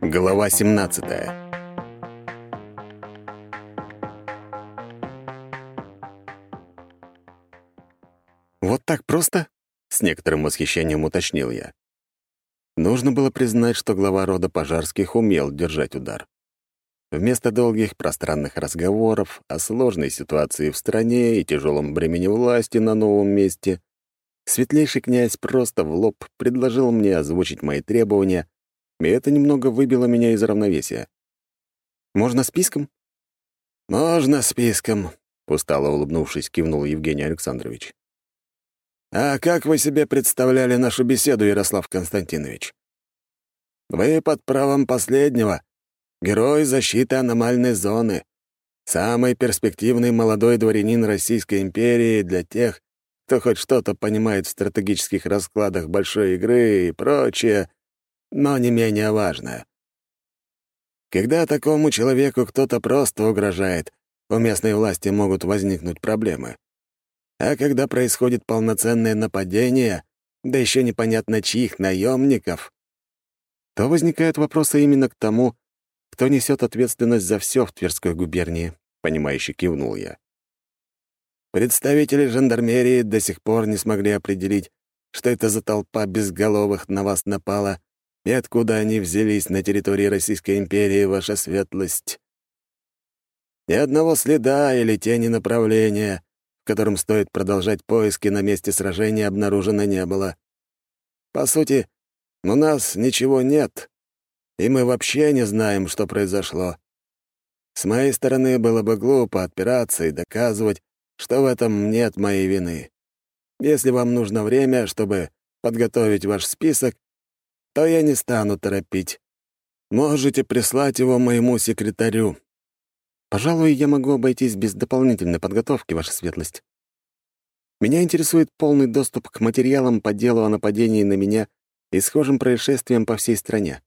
Глава 17 «Вот так просто?» — с некоторым восхищением уточнил я. Нужно было признать, что глава рода Пожарских умел держать удар. Вместо долгих пространных разговоров о сложной ситуации в стране и тяжелом бремени власти на новом месте, светлейший князь просто в лоб предложил мне озвучить мои требования, и это немного выбило меня из равновесия. «Можно списком?» «Можно списком», — устало улыбнувшись, кивнул Евгений Александрович. «А как вы себе представляли нашу беседу, Ярослав Константинович? Вы под правом последнего, герой защиты аномальной зоны, самый перспективный молодой дворянин Российской империи для тех, кто хоть что-то понимает в стратегических раскладах большой игры и прочее, но не менее важное. Когда такому человеку кто-то просто угрожает, у местной власти могут возникнуть проблемы. А когда происходит полноценное нападение, да еще непонятно чьих наемников, то возникают вопросы именно к тому, кто несет ответственность за все в Тверской губернии, понимающе кивнул я. Представители жандармерии до сих пор не смогли определить, что это за толпа безголовых на вас напала и откуда они взялись на территории Российской империи, ваша светлость. Ни одного следа или тени направления, в котором стоит продолжать поиски на месте сражения, обнаружено не было. По сути, у нас ничего нет, и мы вообще не знаем, что произошло. С моей стороны было бы глупо отпираться и доказывать, что в этом нет моей вины. Если вам нужно время, чтобы подготовить ваш список, то я не стану торопить. Можете прислать его моему секретарю. Пожалуй, я могу обойтись без дополнительной подготовки, Ваша Светлость. Меня интересует полный доступ к материалам по делу о нападении на меня и схожим происшествиям по всей стране.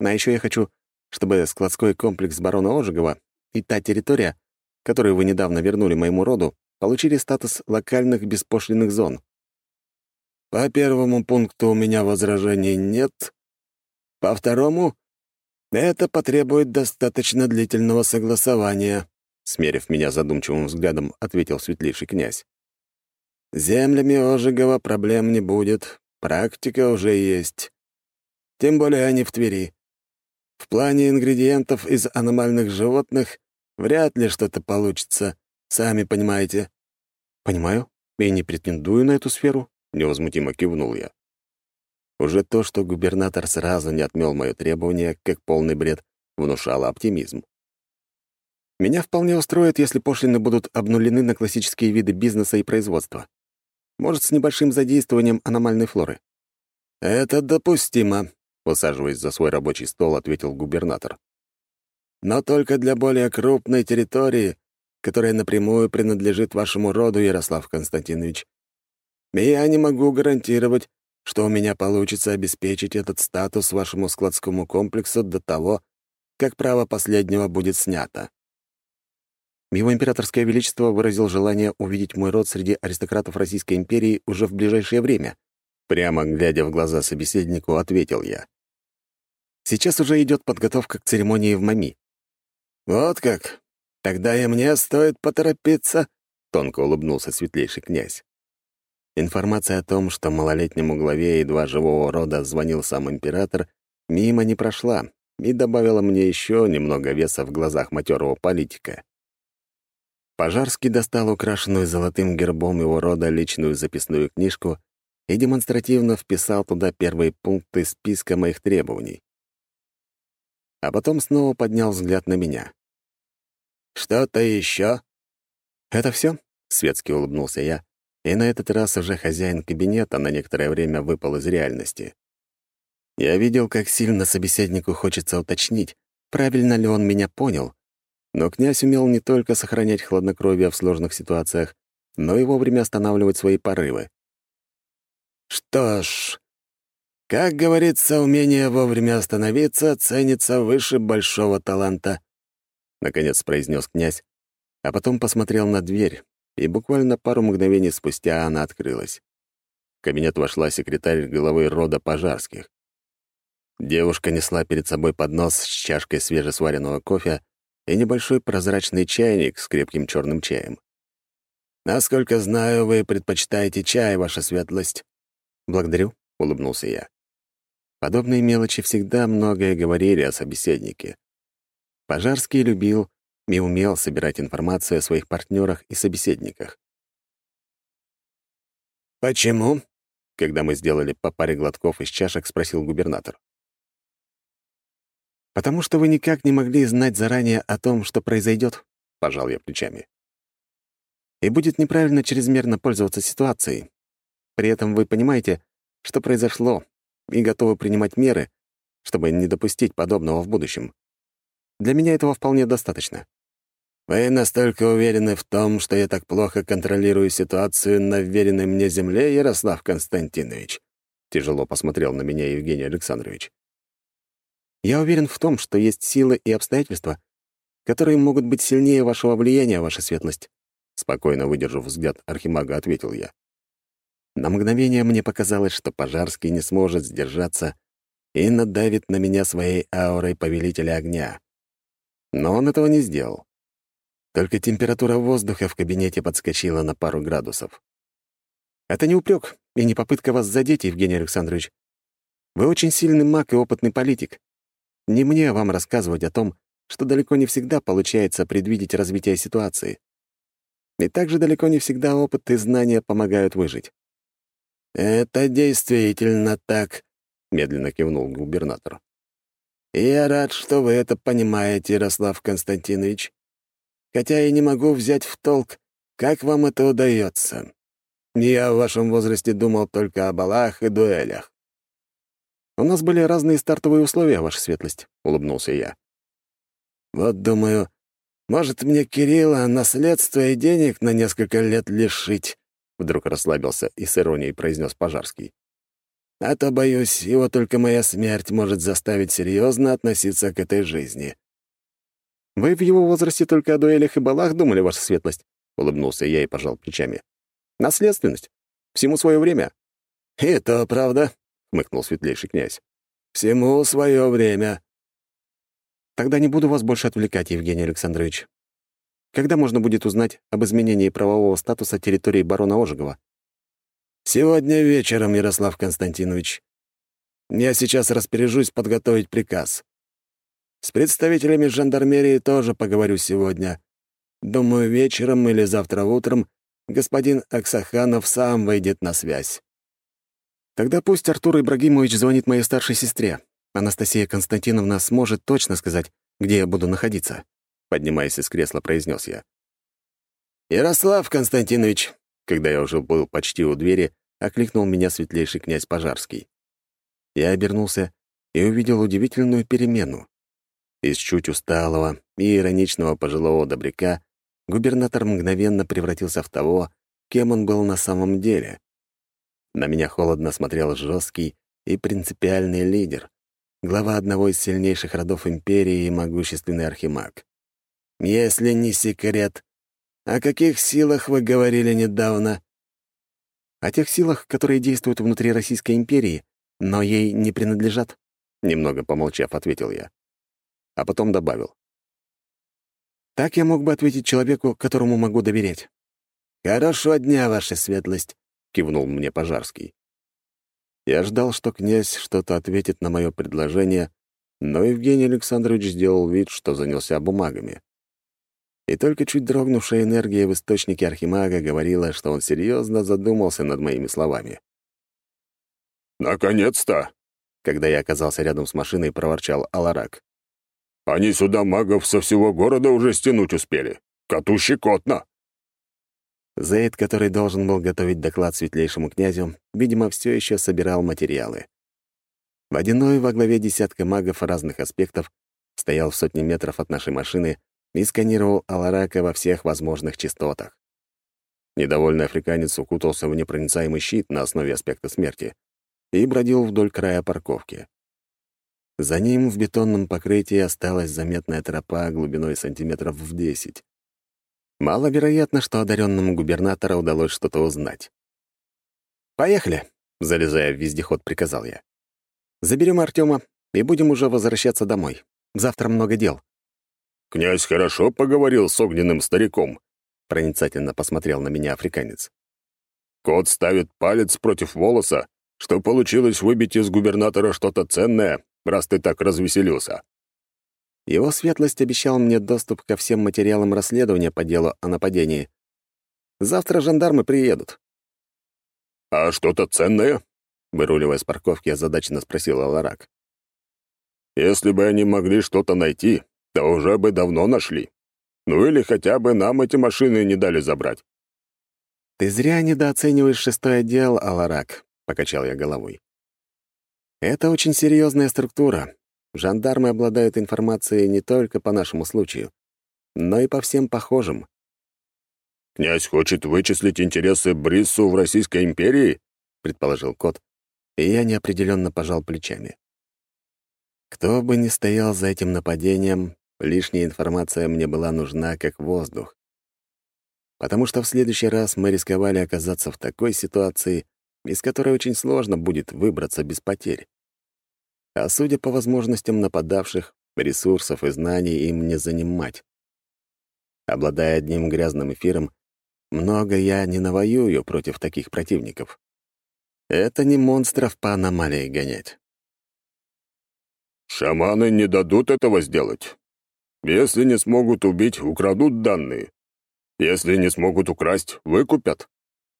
А еще я хочу, чтобы складской комплекс барона Ожегова и та территория, которую вы недавно вернули моему роду, получили статус локальных беспошлинных зон. По первому пункту у меня возражений нет. По второму — это потребует достаточно длительного согласования, смерив меня задумчивым взглядом, ответил светлейший князь. Землями Ожегова проблем не будет, практика уже есть. Тем более они в Твери. В плане ингредиентов из аномальных животных вряд ли что-то получится, сами понимаете. Понимаю, и не претендую на эту сферу, невозмутимо кивнул я. Уже то, что губернатор сразу не отмел мое требование, как полный бред, внушало оптимизм. Меня вполне устроит, если пошлины будут обнулены на классические виды бизнеса и производства. Может, с небольшим задействованием аномальной флоры. «Это допустимо», — усаживаясь за свой рабочий стол, ответил губернатор. «Но только для более крупной территории, которая напрямую принадлежит вашему роду, Ярослав Константинович. И я не могу гарантировать, что у меня получится обеспечить этот статус вашему складскому комплексу до того, как право последнего будет снято. Его императорское величество выразил желание увидеть мой род среди аристократов Российской империи уже в ближайшее время. Прямо глядя в глаза собеседнику, ответил я. Сейчас уже идет подготовка к церемонии в Мами. «Вот как? Тогда и мне стоит поторопиться», — тонко улыбнулся светлейший князь. Информация о том, что малолетнему главе едва живого рода звонил сам император, мимо не прошла и добавила мне еще немного веса в глазах матерого политика. Пожарский достал украшенную золотым гербом его рода личную записную книжку и демонстративно вписал туда первые пункты списка моих требований. А потом снова поднял взгляд на меня. «Что-то еще?» «Это все? светски улыбнулся я, и на этот раз уже хозяин кабинета на некоторое время выпал из реальности. Я видел, как сильно собеседнику хочется уточнить, правильно ли он меня понял, но князь умел не только сохранять хладнокровие в сложных ситуациях, но и вовремя останавливать свои порывы. «Что ж, как говорится, умение вовремя остановиться ценится выше большого таланта», — наконец произнес князь, а потом посмотрел на дверь, и буквально пару мгновений спустя она открылась. В кабинет вошла секретарь главы рода пожарских. Девушка несла перед собой поднос с чашкой свежесваренного кофе и небольшой прозрачный чайник с крепким черным чаем. «Насколько знаю, вы предпочитаете чай, ваша светлость». «Благодарю», — улыбнулся я. Подобные мелочи всегда многое говорили о собеседнике. Пожарский любил и умел собирать информацию о своих партнерах и собеседниках. «Почему?» — когда мы сделали по паре глотков из чашек, спросил губернатор. «Потому что вы никак не могли знать заранее о том, что произойдет», — пожал я плечами. «И будет неправильно чрезмерно пользоваться ситуацией. При этом вы понимаете, что произошло, и готовы принимать меры, чтобы не допустить подобного в будущем. Для меня этого вполне достаточно». «Вы настолько уверены в том, что я так плохо контролирую ситуацию на вверенной мне земле, Ярослав Константинович?» Тяжело посмотрел на меня Евгений Александрович. Я уверен в том, что есть силы и обстоятельства, которые могут быть сильнее вашего влияния, ваша светлость. Спокойно выдержав взгляд Архимага, ответил я. На мгновение мне показалось, что Пожарский не сможет сдержаться и надавит на меня своей аурой повелителя огня. Но он этого не сделал. Только температура воздуха в кабинете подскочила на пару градусов. Это не упрек и не попытка вас задеть, Евгений Александрович. Вы очень сильный маг и опытный политик. Не мне вам рассказывать о том, что далеко не всегда получается предвидеть развитие ситуации. И также далеко не всегда опыт и знания помогают выжить. «Это действительно так», — медленно кивнул губернатор. «Я рад, что вы это понимаете, Ярослав Константинович. Хотя и не могу взять в толк, как вам это удается. Я в вашем возрасте думал только о балах и дуэлях. «У нас были разные стартовые условия, ваша светлость», — улыбнулся я. «Вот думаю, может, мне Кирилла наследство и денег на несколько лет лишить?» Вдруг расслабился и с иронией произнес Пожарский. «А то, боюсь, его только моя смерть может заставить серьезно относиться к этой жизни». «Вы в его возрасте только о дуэлях и балах думали, ваша светлость?» — улыбнулся я и пожал плечами. «Наследственность. Всему свое время». «И то правда», — хмыкнул светлейший князь. «Всему свое время». «Тогда не буду вас больше отвлекать, Евгений Александрович. Когда можно будет узнать об изменении правового статуса территории барона Ожегова?» «Сегодня вечером, Ярослав Константинович. Я сейчас распоряжусь подготовить приказ. С представителями жандармерии тоже поговорю сегодня. Думаю, вечером или завтра утром господин Аксаханов сам выйдет на связь. Тогда пусть Артур Ибрагимович звонит моей старшей сестре. Анастасия Константиновна сможет точно сказать, где я буду находиться», — поднимаясь из кресла, произнес я. «Ярослав Константинович», когда я уже был почти у двери, окликнул меня светлейший князь Пожарский. Я обернулся и увидел удивительную перемену. Из чуть усталого и ироничного пожилого добряка губернатор мгновенно превратился в того, кем он был на самом деле. На меня холодно смотрел жесткий и принципиальный лидер, глава одного из сильнейших родов империи и могущественный архимаг. «Если не секрет, о каких силах вы говорили недавно?» «О тех силах, которые действуют внутри Российской империи, но ей не принадлежат», — немного помолчав, ответил я. А потом добавил. «Так я мог бы ответить человеку, которому могу доверять». «Хорошего дня, ваша светлость», — кивнул мне Пожарский. Я ждал, что князь что-то ответит на мое предложение, но Евгений Александрович сделал вид, что занялся бумагами. И только чуть дрогнувшая энергия в источнике Архимага говорила, что он серьезно задумался над моими словами. «Наконец-то!» Когда я оказался рядом с машиной, проворчал Аларак. «Они сюда магов со всего города уже стянуть успели. Коту щекотно!» Зейд, который должен был готовить доклад светлейшему князю, видимо, все еще собирал материалы. Водяной во главе десятка магов разных аспектов стоял в сотни метров от нашей машины и сканировал Аларака во всех возможных частотах. Недовольный африканец укутался в непроницаемый щит на основе аспекта смерти и бродил вдоль края парковки. За ним в бетонном покрытии осталась заметная тропа глубиной сантиметров в десять. Маловероятно, что одаренному губернатора удалось что-то узнать. «Поехали!» — залезая в вездеход, приказал я. «Заберем Артема и будем уже возвращаться домой. Завтра много дел». «Князь хорошо поговорил с огненным стариком», — проницательно посмотрел на меня африканец. «Кот ставит палец против волоса, что получилось выбить из губернатора что-то ценное, раз ты так развеселился». Его светлость обещал мне доступ ко всем материалам расследования по делу о нападении. Завтра жандармы приедут. «А что-то ценное?» — выруливая с парковки, озадаченно спросила Ларак. «Если бы они могли что-то найти, то уже бы давно нашли. Ну или хотя бы нам эти машины не дали забрать». «Ты зря недооцениваешь шестой отдел, Аларак», — покачал я головой. «Это очень серьезная структура. Жандармы обладают информацией не только по нашему случаю, но и по всем похожим. «Князь хочет вычислить интересы Бриссу в Российской империи?» — предположил кот, и я неопределенно пожал плечами. Кто бы ни стоял за этим нападением, лишняя информация мне была нужна как воздух. Потому что в следующий раз мы рисковали оказаться в такой ситуации, из которой очень сложно будет выбраться без потерь. А судя по возможностям нападавших, ресурсов и знаний им не занимать. Обладая одним грязным эфиром, много я не навоюю против таких противников. Это не монстров по аномалии гонять. «Шаманы не дадут этого сделать. Если не смогут убить, украдут данные. Если не смогут украсть, выкупят.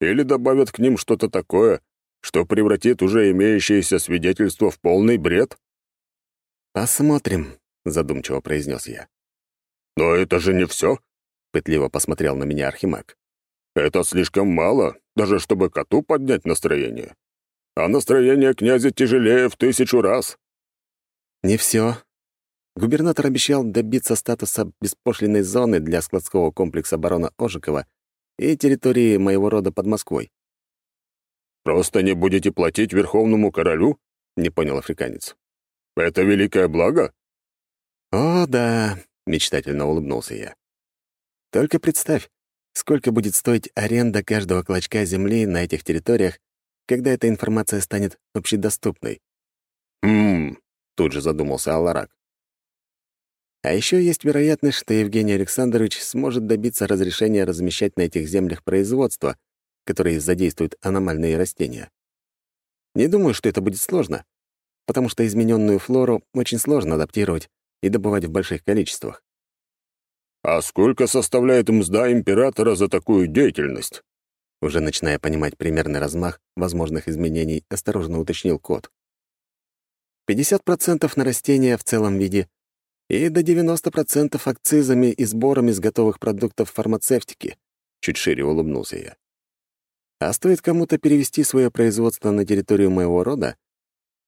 Или добавят к ним что-то такое, что превратит уже имеющееся свидетельство в полный бред? «Посмотрим», — задумчиво произнес я. «Но это же не все», — пытливо посмотрел на меня Архимаг. «Это слишком мало, даже чтобы коту поднять настроение. А настроение князя тяжелее в тысячу раз». «Не все. Губернатор обещал добиться статуса беспошлиной зоны для складского комплекса барона Ожикова и территории моего рода под Москвой. «Просто не будете платить Верховному Королю?» — не понял африканец. «Это великое благо?» «О, да», — мечтательно улыбнулся я. «Только представь, сколько будет стоить аренда каждого клочка земли на этих территориях, когда эта информация станет общедоступной». «Хм...» — тут же задумался Алларак. А еще есть вероятность, что Евгений Александрович сможет добиться разрешения размещать на этих землях производство, которые задействуют аномальные растения. Не думаю, что это будет сложно, потому что измененную флору очень сложно адаптировать и добывать в больших количествах. «А сколько составляет мзда императора за такую деятельность?» Уже начиная понимать примерный размах возможных изменений, осторожно уточнил кот. 50% на растения в целом виде и до 90% акцизами и сборами с готовых продуктов фармацевтики, чуть шире улыбнулся я. А стоит кому-то перевести свое производство на территорию моего рода,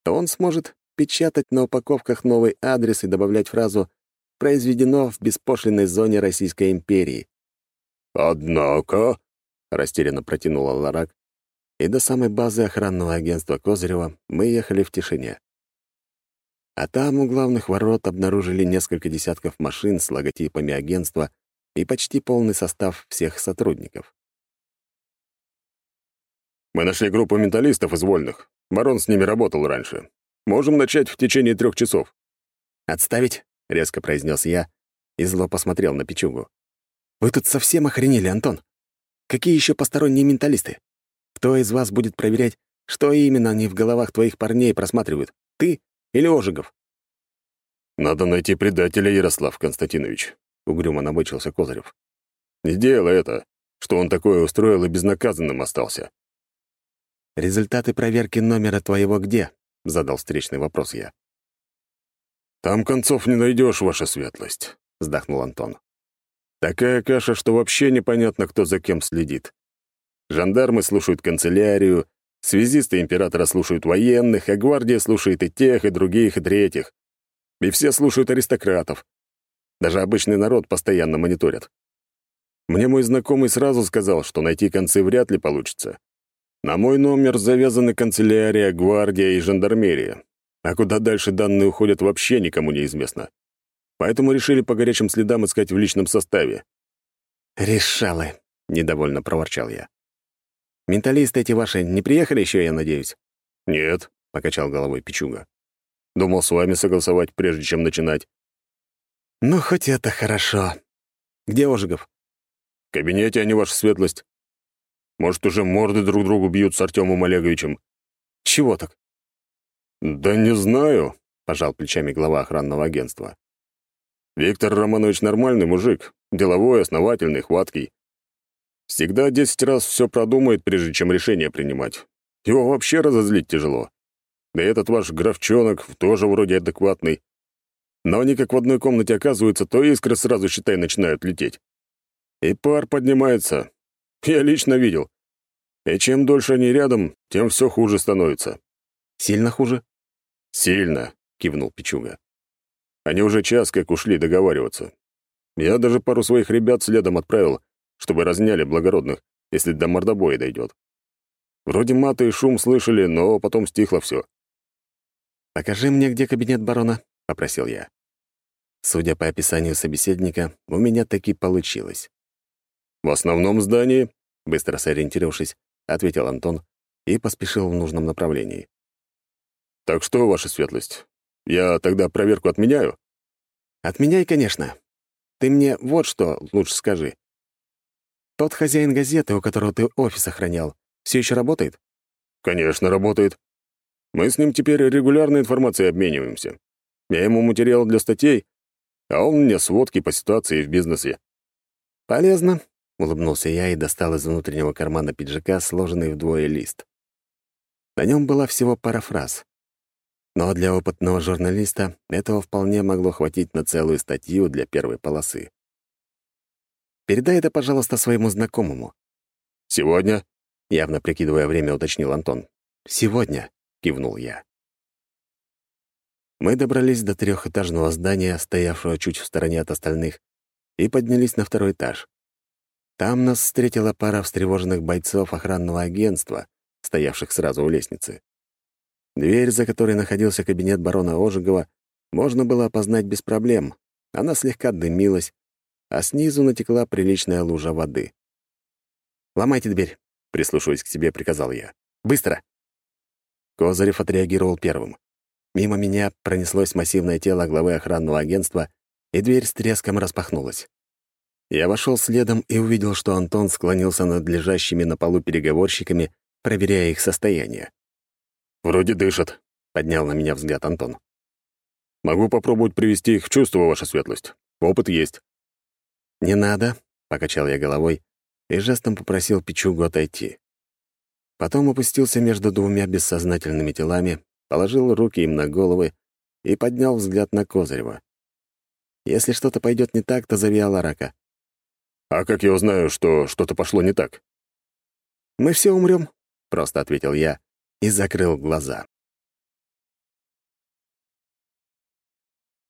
то он сможет печатать на упаковках новый адрес и добавлять фразу «Произведено в беспошлинной зоне Российской империи». «Однако», — растерянно протянула Ларак, и до самой базы охранного агентства Козырева мы ехали в тишине. А там у главных ворот обнаружили несколько десятков машин с логотипами агентства и почти полный состав всех сотрудников. Мы нашли группу менталистов из вольных. Барон с ними работал раньше. Можем начать в течение трех часов». «Отставить», — резко произнес я и зло посмотрел на Пичугу. «Вы тут совсем охренели, Антон? Какие еще посторонние менталисты? Кто из вас будет проверять, что именно они в головах твоих парней просматривают? Ты или Ожегов?» «Надо найти предателя, Ярослав Константинович», — угрюмо набычился Козырев. «Не дело это, что он такое устроил и безнаказанным остался. «Результаты проверки номера твоего где?» — задал встречный вопрос я. «Там концов не найдешь, ваша светлость», — вздохнул Антон. «Такая каша, что вообще непонятно, кто за кем следит. Жандармы слушают канцелярию, связисты императора слушают военных, а гвардия слушает и тех, и других, и третьих. И все слушают аристократов. Даже обычный народ постоянно мониторят. Мне мой знакомый сразу сказал, что найти концы вряд ли получится. На мой номер завязаны канцелярия, гвардия и жандармерия. А куда дальше данные уходят, вообще никому не известно. Поэтому решили по горячим следам искать в личном составе. «Решалы», — недовольно проворчал я. «Менталисты эти ваши не приехали еще, я надеюсь?» «Нет», — покачал головой Пичуга. «Думал с вами согласовать, прежде чем начинать». «Ну, хоть это хорошо. Где Ожегов?» «В кабинете они, ваша светлость. Может, уже морды друг другу бьют с Артемом Олеговичем». «Чего так?» «Да не знаю», — пожал плечами глава охранного агентства. «Виктор Романович нормальный мужик, деловой, основательный, хваткий. Всегда десять раз все продумает, прежде чем решение принимать. Его вообще разозлить тяжело. Да и этот ваш графчонок тоже вроде адекватный. Но они как в одной комнате оказываются, то искры сразу, считай, начинают лететь. И пар поднимается. Я лично видел. И чем дольше они рядом, тем все хуже становится. Сильно хуже? Сильно, кивнул Пичуга. Они уже час как ушли договариваться. Я даже пару своих ребят следом отправил, чтобы разняли благородных, если до мордобоя дойдет. Вроде маты и шум слышали, но потом стихло все. «Покажи мне, где кабинет барона», — попросил я. Судя по описанию собеседника, у меня таки получилось. «В основном здании», — быстро сориентировавшись, ответил Антон и поспешил в нужном направлении. «Так что, ваша светлость, я тогда проверку отменяю?» «Отменяй, конечно. Ты мне вот что лучше скажи. Тот хозяин газеты, у которого ты офис охранял, все еще работает?» «Конечно, работает. Мы с ним теперь регулярно информацией обмениваемся. Я ему материал для статей, а он мне сводки по ситуации в бизнесе». «Полезно», — улыбнулся я и достал из внутреннего кармана пиджака сложенный вдвое лист. На нем была всего пара фраз. Но для опытного журналиста этого вполне могло хватить на целую статью для первой полосы. «Передай это, пожалуйста, своему знакомому». «Сегодня?» — явно прикидывая время, уточнил Антон. «Сегодня», — кивнул я. Мы добрались до трехэтажного здания, стоявшего чуть в стороне от остальных, и поднялись на второй этаж. Там нас встретила пара встревоженных бойцов охранного агентства, стоявших сразу у лестницы. Дверь, за которой находился кабинет барона Ожегова, можно было опознать без проблем. Она слегка дымилась, а снизу натекла приличная лужа воды. «Ломайте дверь», — прислушиваясь к себе, приказал я. «Быстро!» Козырев отреагировал первым. Мимо меня пронеслось массивное тело главы охранного агентства, и дверь с треском распахнулась. Я вошел следом и увидел, что Антон склонился над лежащими на полу переговорщиками, проверяя их состояние. «Вроде дышат», — поднял на меня взгляд Антон. «Могу попробовать привести их в чувство, ваша светлость. Опыт есть». «Не надо», — покачал я головой и жестом попросил Пичугу отойти. Потом опустился между двумя бессознательными телами, положил руки им на головы и поднял взгляд на Козырева. «Если что-то пойдет не так, то зови Аларака». «А как я узнаю, что что-то пошло не так?» «Мы все умрем», — просто ответил я, и закрыл глаза.